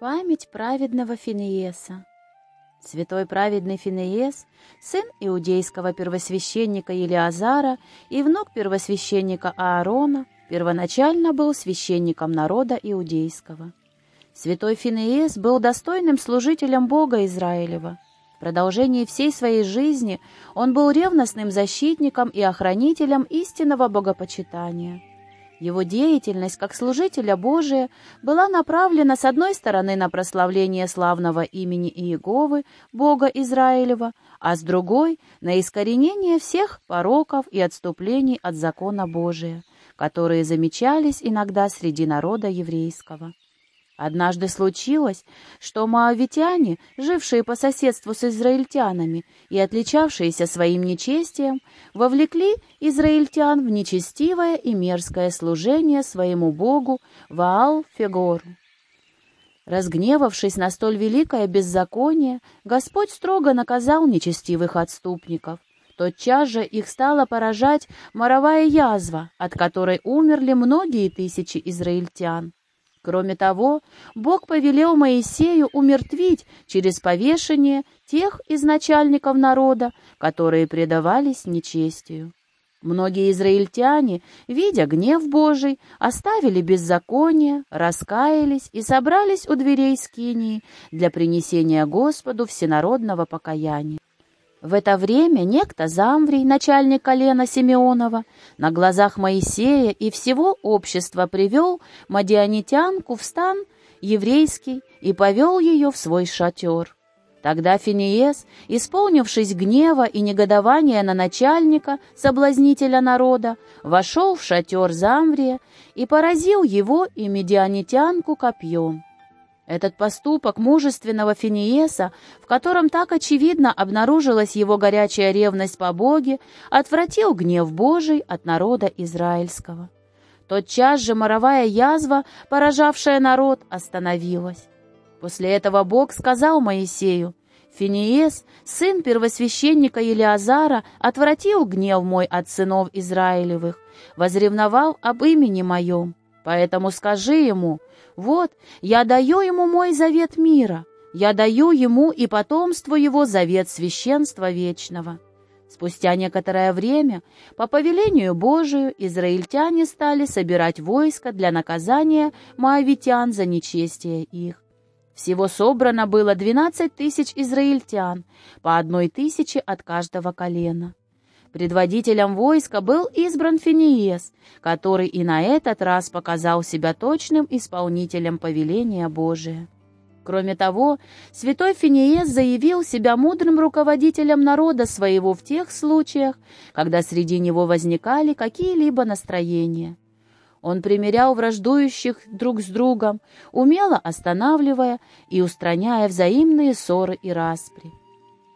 Память праведного Финееса. Святой праведный Финеес, сын иудейского первосвященника Елиазара и внук первосвященника Аарона, первоначально был священником народа иудейского. Святой Финеес был достойным служителем Бога Израилева. В продолжении всей своей жизни он был ревностным защитником и охранителем истинного богопочитания – его деятельность как служителя Божия была направлена с одной стороны на прославление славного имени Иеговы, Бога Израилева, а с другой — на искоренение всех пороков и отступлений от закона Божия, которые замечались иногда среди народа еврейского. Однажды случилось, что моавитяне, жившие по соседству с израильтянами и отличавшиеся своим нечестием, вовлекли израильтян в нечестивое и мерзкое служение своему богу Ваал-Фегору. Разгневавшись на столь великое беззаконие, Господь строго наказал нечестивых отступников. Тотчас же их стала поражать моровая язва, от которой умерли многие тысячи израильтян. Кроме того, Бог повелел Моисею умертвить через повешение тех из начальников народа, которые предавались нечестию. Многие израильтяне, видя гнев Божий, оставили беззаконие, раскаялись и собрались у дверей Скинии для принесения Господу всенародного покаяния. В это время некто Замврий, начальник колена Симеонова, на глазах Моисея и всего общества привел мадианитянку в стан еврейский и повел ее в свой шатер. Тогда Финиес, исполнившись гнева и негодования на начальника, соблазнителя народа, вошел в шатер Замврия и поразил его и медианитянку копьем. Этот поступок мужественного Финиеса, в котором так очевидно обнаружилась его горячая ревность по Боге, отвратил гнев Божий от народа израильского. Тотчас же моровая язва, поражавшая народ, остановилась. После этого Бог сказал Моисею, «Финиес, сын первосвященника Елиазара, отвратил гнев мой от сынов Израилевых, возревновал об имени моем. Поэтому скажи ему, вот, я даю ему мой завет мира, я даю ему и потомству его завет священства вечного». Спустя некоторое время, по повелению Божию, израильтяне стали собирать войско для наказания моавитян за нечестие их. Всего собрано было двенадцать тысяч израильтян, по одной тысяче от каждого колена. Предводителем войска был избран Финиес, который и на этот раз показал себя точным исполнителем повеления Божия. Кроме того, святой Финиес заявил себя мудрым руководителем народа своего в тех случаях, когда среди него возникали какие-либо настроения. Он примирял враждующих друг с другом, умело останавливая и устраняя взаимные ссоры и распри.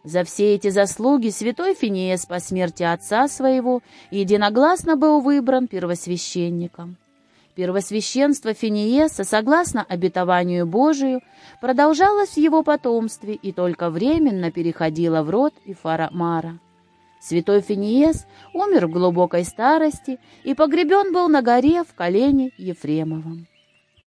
За все эти заслуги святой Финиес по смерти отца своего единогласно был выбран первосвященником. Первосвященство Финиеса, согласно обетованию Божию, продолжалось в его потомстве и только временно переходило в род Ифарамара. Святой Финиес умер в глубокой старости и погребен был на горе в колене Ефремовом.